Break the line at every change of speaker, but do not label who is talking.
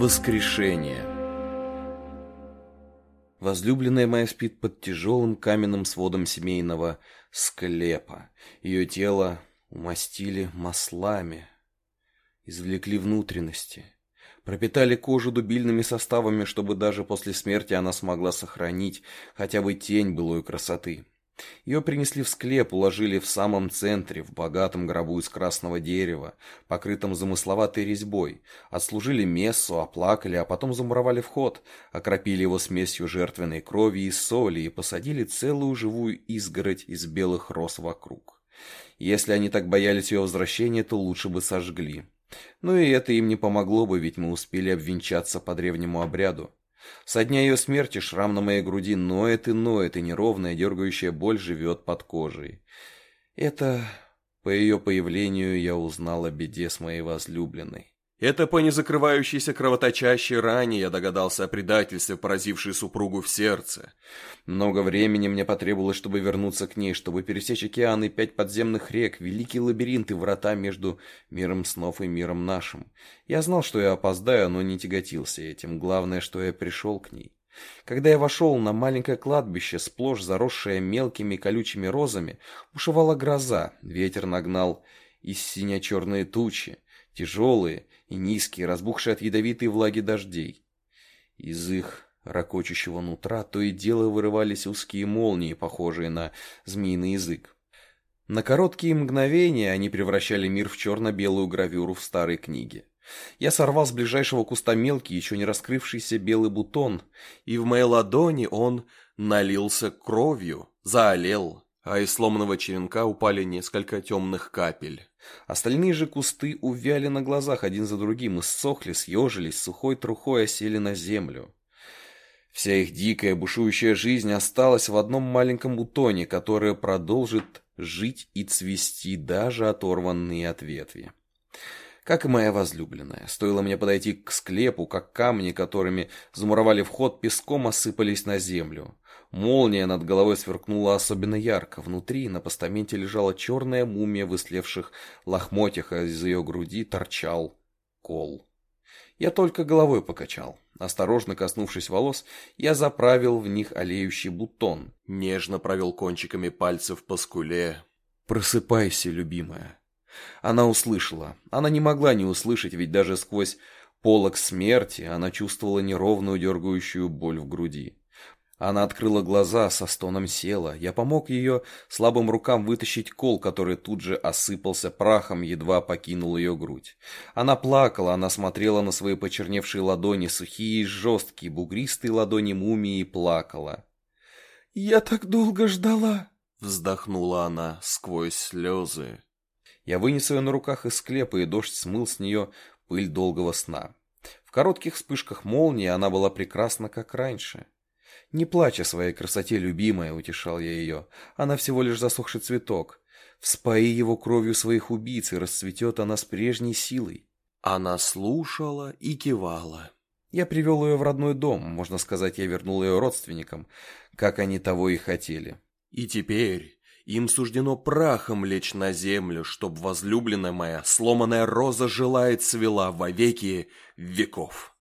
Воскрешение Возлюбленная моя спит под тяжелым каменным сводом семейного склепа. Ее тело умастили маслами, извлекли внутренности, пропитали кожу дубильными составами, чтобы даже после смерти она смогла сохранить хотя бы тень былой красоты. Ее принесли в склеп, уложили в самом центре, в богатом гробу из красного дерева, покрытом замысловатой резьбой, отслужили мессу, оплакали, а потом замуровали вход, окропили его смесью жертвенной крови и соли и посадили целую живую изгородь из белых роз вокруг. Если они так боялись ее возвращения, то лучше бы сожгли. Но и это им не помогло бы, ведь мы успели обвенчаться по древнему обряду. Со дня ее смерти шрам на моей груди ноет и ноет, и неровная дергающая боль живет под кожей. Это по ее появлению я узнал о беде с моей возлюбленной.
Это по незакрывающейся кровоточащей ране я догадался о предательстве, поразившей супругу в сердце.
Много времени мне потребовалось, чтобы вернуться к ней, чтобы пересечь океаны, пять подземных рек, великий лабиринт и врата между миром снов и миром нашим. Я знал, что я опоздаю, но не тяготился этим. Главное, что я пришел к ней. Когда я вошел на маленькое кладбище, сплошь заросшее мелкими колючими розами, бушевала гроза, ветер нагнал из сине-черные тучи, тяжелые, и низкие, разбухшие от ядовитой влаги дождей. Из их ракочущего нутра то и дело вырывались узкие молнии, похожие на змеиный язык. На короткие мгновения они превращали мир в черно-белую гравюру в старой книге. Я сорвал с ближайшего куста мелкий, еще не раскрывшийся белый бутон,
и в моей ладони он налился кровью, заолел, а из сломанного черенка упали несколько темных капель.
Остальные же кусты увяли на глазах один за другим, и ссохли, съежились, сухой трухой осели на землю. Вся их дикая бушующая жизнь осталась в одном маленьком бутоне, которое продолжит жить и цвести, даже оторванные от ветви. Как и моя возлюбленная, стоило мне подойти к склепу, как камни, которыми замуровали вход, песком осыпались на землю. Молния над головой сверкнула особенно ярко. Внутри на постаменте лежала черная мумия в ислевших лохмотьях, а из ее груди торчал кол. Я только головой покачал. Осторожно коснувшись волос, я заправил в них олеющий бутон.
Нежно провел кончиками пальцев по скуле.
«Просыпайся, любимая». Она услышала. Она не могла не услышать, ведь даже сквозь полог смерти она чувствовала неровную дергающую боль в груди. Она открыла глаза, со стоном села. Я помог ее слабым рукам вытащить кол, который тут же осыпался прахом, едва покинул ее грудь. Она плакала, она смотрела на свои почерневшие ладони, сухие и жесткие, бугристые ладони мумии, и плакала.
«Я так долго ждала!»
— вздохнула она сквозь слезы.
Я вынес ее на руках из склепа, и дождь смыл с нее пыль долгого сна. В коротких вспышках молнии она была прекрасна, как раньше. «Не плачь о своей красоте, любимая», — утешал я ее. «Она всего лишь засохший цветок. Вспои его кровью своих убийц, и расцветет она с прежней силой».
Она слушала и кивала.
Я привел ее в родной дом, можно сказать, я вернул ее родственникам, как они того и хотели.
И теперь им суждено прахом лечь на землю, чтоб возлюбленная моя, сломанная роза, желает цвела во веки веков.